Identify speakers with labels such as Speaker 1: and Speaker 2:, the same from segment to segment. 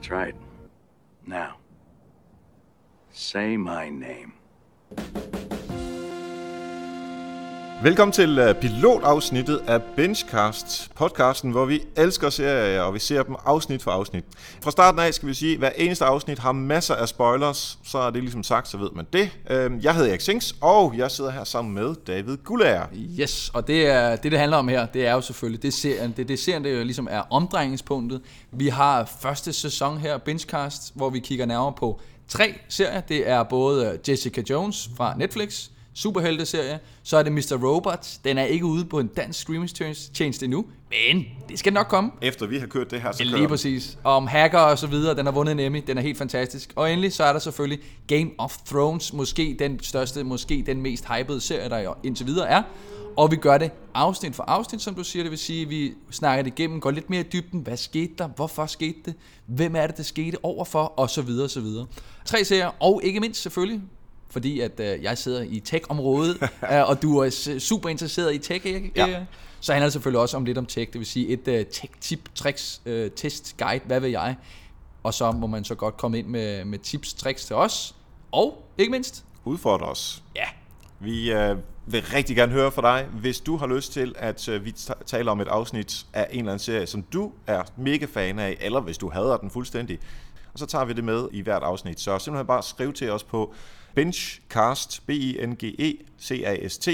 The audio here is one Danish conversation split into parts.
Speaker 1: That's right. Now, say my name.
Speaker 2: Velkommen til øh, pilotafsnittet af Benchcast, podcasten, hvor vi elsker serier, og vi ser dem afsnit for afsnit. Fra starten af skal vi sige, at hver eneste afsnit har masser af spoilers, så er det ligesom sagt, så ved man det. Øhm, jeg hedder Erik Sings, og jeg sidder her sammen med David Gullager.
Speaker 3: Yes, og det, er, det, det handler om her, det er jo selvfølgelig, det er serien, det, det serien, det jo ligesom er omdrejningspunktet. Vi har første sæson her, Benchcast, hvor vi kigger nærmere på tre serier. Det er både øh, Jessica Jones fra Netflix, superhelteserie, så er det Mr. Robot. Den er ikke ude på en dansk streamingtjeneste endnu, men det skal nok komme.
Speaker 2: Efter vi har kørt det her, så
Speaker 3: Lige
Speaker 2: kører
Speaker 3: præcis. Om hacker og så videre, den har vundet en Emmy, den er helt fantastisk. Og endelig så er der selvfølgelig Game of Thrones, måske den største, måske den mest hypede serie, der indtil videre er. Og vi gør det afsnit for afsnit, som du siger, det vil sige, vi snakker det igennem, går lidt mere i dybden, hvad skete der, hvorfor skete det, hvem er det, det skete overfor, og så videre, og så videre. Tre serier, og ikke mindst selvfølgelig, fordi at øh, jeg sidder i tech-området, øh, og du er super interesseret i tech, ikke?
Speaker 2: Ja.
Speaker 3: Øh, så handler det selvfølgelig også om lidt om tech, det vil sige et uh, tech-tip, tricks, uh, test, guide, hvad ved jeg. Og så må man så godt komme ind med, med tips, tricks til os. Og ikke mindst,
Speaker 2: udfordre os.
Speaker 3: ja,
Speaker 2: Vi øh, vil rigtig gerne høre fra dig, hvis du har lyst til, at øh, vi ta- taler om et afsnit af en eller anden serie, som du er mega fan af, eller hvis du hader den fuldstændig. Og så tager vi det med i hvert afsnit. Så simpelthen bare skriv til os på benchcast, b i n g e c a s t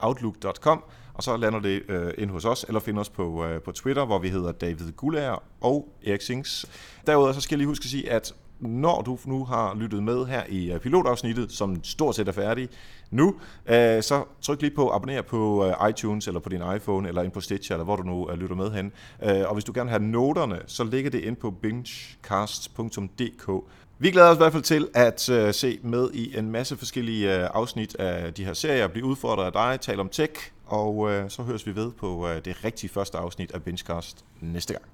Speaker 2: outlook.com, og så lander det øh, ind hos os, eller find os på, øh, på Twitter, hvor vi hedder David Gullager og Erik Sings. Derudover så skal jeg lige huske at sige, at når du nu har lyttet med her i øh, pilotafsnittet, som stort set er færdig nu, øh, så tryk lige på abonner på øh, iTunes eller på din iPhone eller ind på Stitcher, eller hvor du nu øh, lytter med hen. Øh, og hvis du gerne vil have noterne, så ligger det ind på bingecast.dk. Vi glæder os i hvert fald til at øh, se med i en masse forskellige øh, afsnit af de her serier, blive udfordret af dig, tale om tech, og øh, så høres vi ved på øh, det rigtige første afsnit af Bingecast næste gang.